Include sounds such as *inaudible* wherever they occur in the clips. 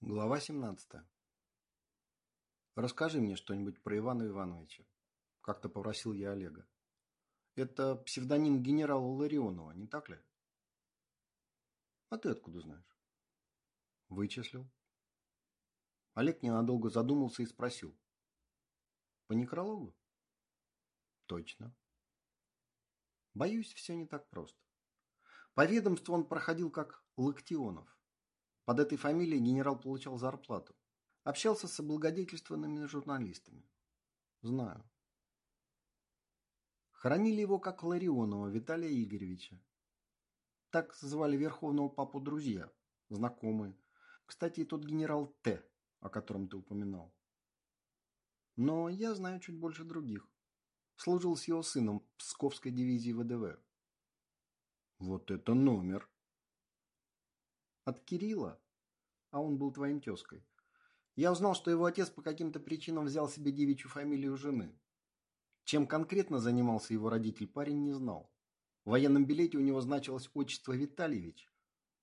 Глава 17. Расскажи мне что-нибудь про Ивана Ивановича. Как-то попросил я Олега. Это псевдоним генерала Ларионова, не так ли? А ты откуда знаешь? Вычислил. Олег ненадолго задумался и спросил. По некрологу? Точно. Боюсь, все не так просто. По ведомству он проходил как Лактионов. Под этой фамилией генерал получал зарплату. Общался с облагодетельствованными журналистами. Знаю. Хоронили его как Ларионова Виталия Игоревича. Так звали верховного папу друзья, знакомые. Кстати, и тот генерал Т, о котором ты упоминал. Но я знаю чуть больше других. Служил с его сыном Псковской дивизии ВДВ. Вот это номер! От Кирилла, а он был твоим тезкой, я узнал, что его отец по каким-то причинам взял себе девичью фамилию жены. Чем конкретно занимался его родитель, парень не знал. В военном билете у него значилось отчество Витальевич,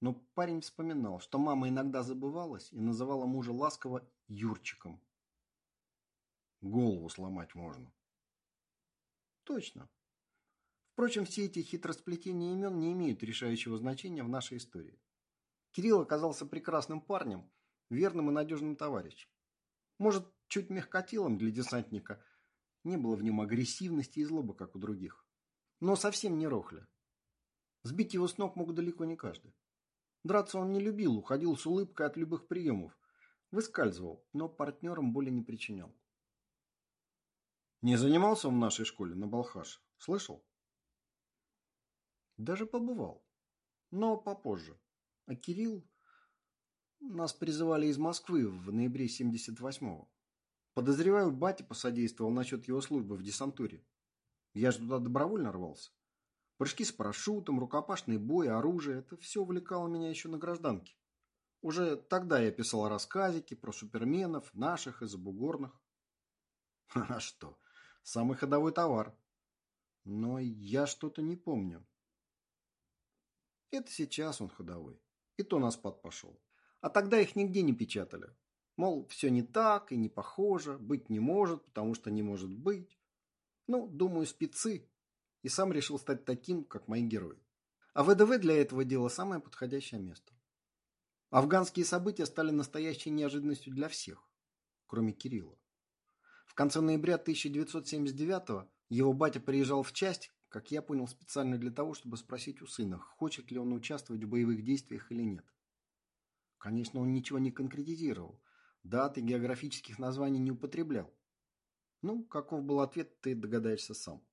но парень вспоминал, что мама иногда забывалась и называла мужа ласково Юрчиком. Голову сломать можно. Точно. Впрочем, все эти хитросплетения имен не имеют решающего значения в нашей истории. Кирилл оказался прекрасным парнем, верным и надежным товарищем. Может, чуть мягкотелым для десантника, не было в нем агрессивности и злобы, как у других. Но совсем не рохля. Сбить его с ног мог далеко не каждый. Драться он не любил, уходил с улыбкой от любых приемов. Выскальзывал, но партнерам боли не причинял. Не занимался он в нашей школе на Балхаш? Слышал? Даже побывал. Но попозже. А Кирилл... Нас призывали из Москвы в ноябре 78-го. Подозреваю, батя посодействовал насчет его службы в десантуре. Я же туда добровольно рвался. Прыжки с парашютом, рукопашный бой, оружие – это все увлекало меня еще на гражданке. Уже тогда я писал рассказики про суперменов, наших и забугорных. *laughs* А что, самый ходовой товар. Но я что-то не помню. Это сейчас он ходовой. И то на спад пошел. А тогда их нигде не печатали. Мол, все не так и не похоже, быть не может, потому что не может быть. Ну, думаю, спецы. И сам решил стать таким, как мои герои. А ВДВ для этого дела самое подходящее место. Афганские события стали настоящей неожиданностью для всех, кроме Кирилла. В конце ноября 1979 его батя приезжал в часть, как я понял, специально для того, чтобы спросить у сына, хочет ли он участвовать в боевых действиях или нет. Конечно, он ничего не конкретизировал, даты географических названий не употреблял. Ну, каков был ответ, ты догадаешься сам.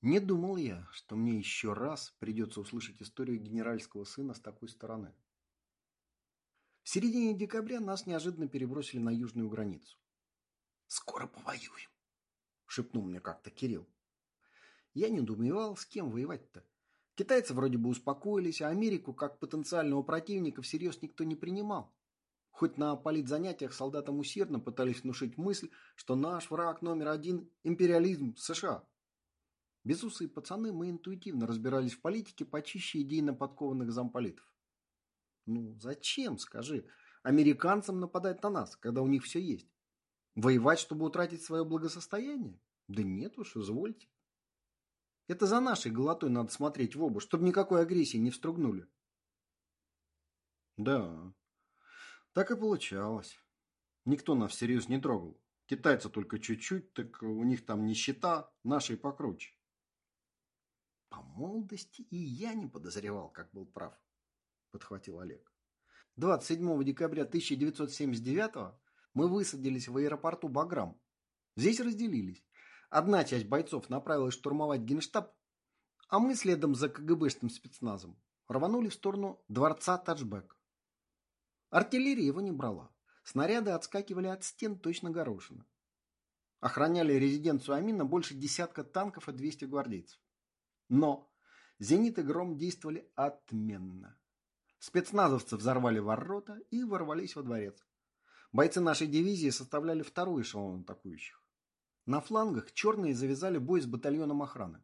Не думал я, что мне еще раз придется услышать историю генеральского сына с такой стороны. В середине декабря нас неожиданно перебросили на южную границу. «Скоро повоюем», шепнул мне как-то Кирилл. Я не недоумевал, с кем воевать-то. Китайцы вроде бы успокоились, а Америку как потенциального противника всерьез никто не принимал. Хоть на политзанятиях солдатам усердно пытались внушить мысль, что наш враг номер один – империализм США. Безусые пацаны мы интуитивно разбирались в политике почище идейно подкованных замполитов. Ну, зачем, скажи, американцам нападать на нас, когда у них все есть? Воевать, чтобы утратить свое благосостояние? Да нет уж, извольте. Это за нашей голотой надо смотреть в оба, чтобы никакой агрессии не встругнули. Да, так и получалось. Никто нас всерьез не трогал. Китайцы только чуть-чуть, так у них там нищета, наши покруче. По молодости и я не подозревал, как был прав, подхватил Олег. 27 декабря 1979 мы высадились в аэропорту Баграм. Здесь разделились. Одна часть бойцов направилась штурмовать генштаб, а мы следом за КГБшным спецназом рванули в сторону дворца Таджбек. Артиллерия его не брала. Снаряды отскакивали от стен точно горошина. Охраняли резиденцию Амина больше десятка танков и 200 гвардейцев. Но «Зенит» и «Гром» действовали отменно. Спецназовцы взорвали ворота и ворвались во дворец. Бойцы нашей дивизии составляли второй эшелон атакующих. На флангах черные завязали бой с батальоном охраны.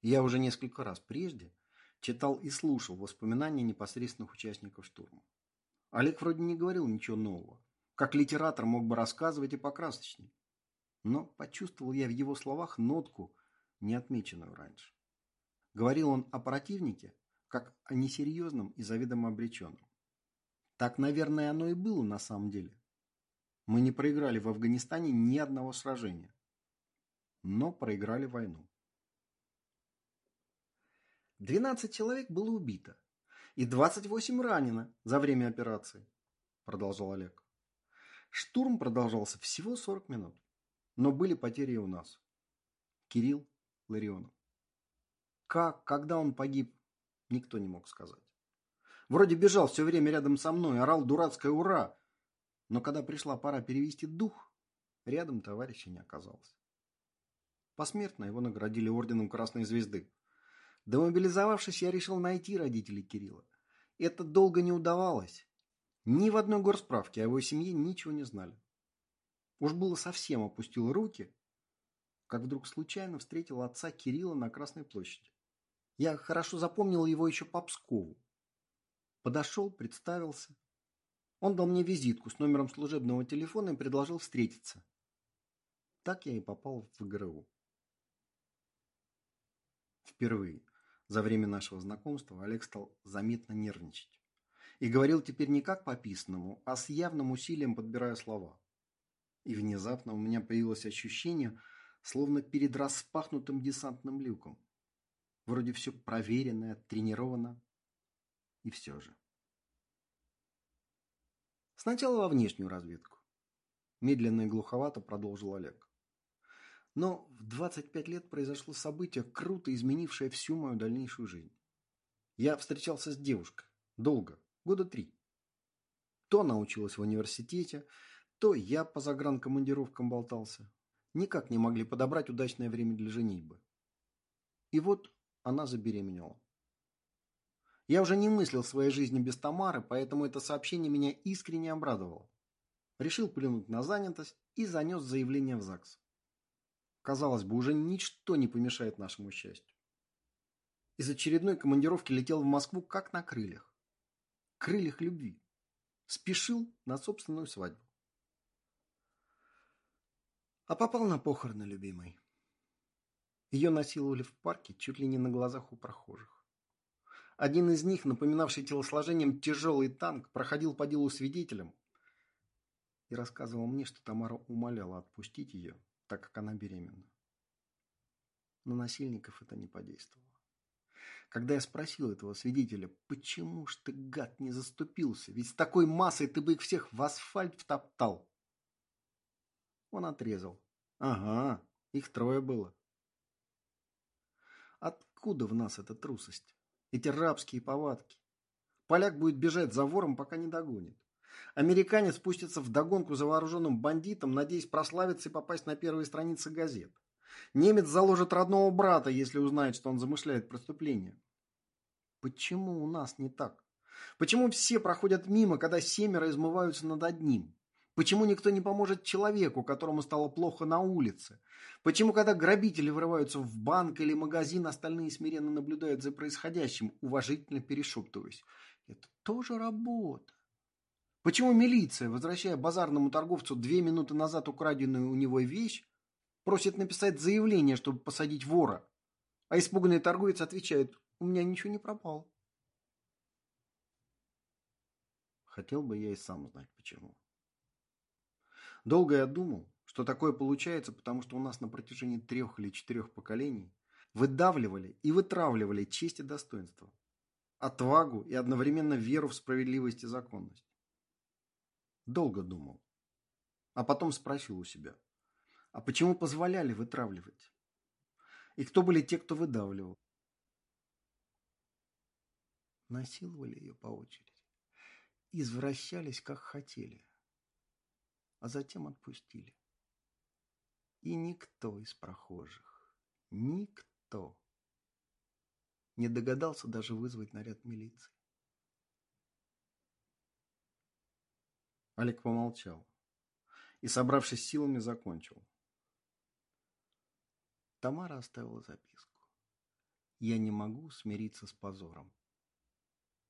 Я уже несколько раз прежде читал и слушал воспоминания непосредственных участников штурма. Олег вроде не говорил ничего нового. Как литератор мог бы рассказывать и покрасочней. Но почувствовал я в его словах нотку, не отмеченную раньше. Говорил он о противнике, как о несерьезном и заведомо обреченном. Так, наверное, оно и было на самом деле. Мы не проиграли в Афганистане ни одного сражения, но проиграли войну. 12 человек было убито и 28 ранено за время операции, продолжал Олег. Штурм продолжался всего 40 минут, но были потери и у нас. Кирилл Ларионов. Как, когда он погиб, никто не мог сказать. Вроде бежал все время рядом со мной, орал дурацкое «Ура!», но когда пришла пора перевести дух, рядом товарища не оказалось. Посмертно его наградили орденом Красной Звезды. Демобилизовавшись, я решил найти родителей Кирилла. Это долго не удавалось. Ни в одной горсправке о его семье ничего не знали. Уж было совсем опустил руки, как вдруг случайно встретил отца Кирилла на Красной площади. Я хорошо запомнил его еще по Пскову. Подошел, представился. Он дал мне визитку с номером служебного телефона и предложил встретиться. Так я и попал в ГРУ. Впервые за время нашего знакомства Олег стал заметно нервничать. И говорил теперь не как по писанному, а с явным усилием подбирая слова. И внезапно у меня появилось ощущение, словно перед распахнутым десантным люком. Вроде все проверено, тренировано. И все же. Сначала во внешнюю разведку. Медленно и глуховато продолжил Олег. Но в 25 лет произошло событие, круто изменившее всю мою дальнейшую жизнь. Я встречался с девушкой. Долго. Года три. То она училась в университете, то я по загранкомандировкам болтался. Никак не могли подобрать удачное время для женитьбы. И вот она забеременела. Я уже не мыслил своей жизни без Тамары, поэтому это сообщение меня искренне обрадовало. Решил плюнуть на занятость и занес заявление в ЗАГС. Казалось бы, уже ничто не помешает нашему счастью. Из очередной командировки летел в Москву как на крыльях. Крыльях любви. Спешил на собственную свадьбу. А попал на похороны любимой. Ее насиловали в парке чуть ли не на глазах у прохожих. Один из них, напоминавший телосложением тяжелый танк, проходил по делу свидетелем и рассказывал мне, что Тамара умоляла отпустить ее, так как она беременна. Но насильников это не подействовало. Когда я спросил этого свидетеля, почему ж ты, гад, не заступился, ведь с такой массой ты бы их всех в асфальт втоптал. Он отрезал. Ага, их трое было. Откуда в нас эта трусость? Эти рабские повадки? Поляк будет бежать за вором, пока не догонит. Американец спустится в догонку за вооруженным бандитом, надеясь прославиться и попасть на первые страницы газет. Немец заложит родного брата, если узнает, что он замышляет преступление. Почему у нас не так? Почему все проходят мимо, когда семеро измываются над одним? Почему никто не поможет человеку, которому стало плохо на улице? Почему, когда грабители врываются в банк или магазин, остальные смиренно наблюдают за происходящим, уважительно перешептываясь? Это тоже работа. Почему милиция, возвращая базарному торговцу две минуты назад украденную у него вещь, просит написать заявление, чтобы посадить вора, а испуганный торговец отвечает «У меня ничего не пропало». Хотел бы я и сам знать почему. Долго я думал, что такое получается, потому что у нас на протяжении трех или четырех поколений выдавливали и вытравливали честь и достоинство, отвагу и одновременно веру в справедливость и законность. Долго думал. А потом спросил у себя, а почему позволяли вытравливать? И кто были те, кто выдавливал? Насиловали ее по очереди. Извращались, как хотели а затем отпустили. И никто из прохожих, никто не догадался даже вызвать наряд милиции. Олег помолчал и, собравшись силами, закончил. Тамара оставила записку. я не могу смириться с позором.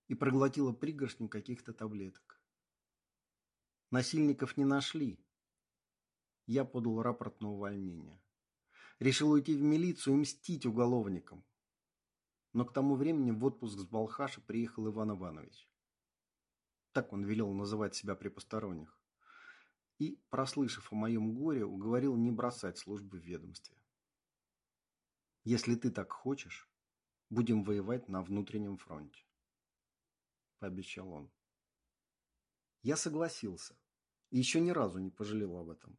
И проглотила пригоршню каких-то таблеток. Насильников не нашли. Я подал рапорт на увольнение. Решил уйти в милицию и мстить уголовникам. Но к тому времени в отпуск с Балхаша приехал Иван Иванович. Так он велел называть себя при посторонних. И, прослышав о моем горе, уговорил не бросать службы в ведомстве. Если ты так хочешь, будем воевать на внутреннем фронте. Пообещал он. Я согласился. И еще ни разу не пожалел об этом.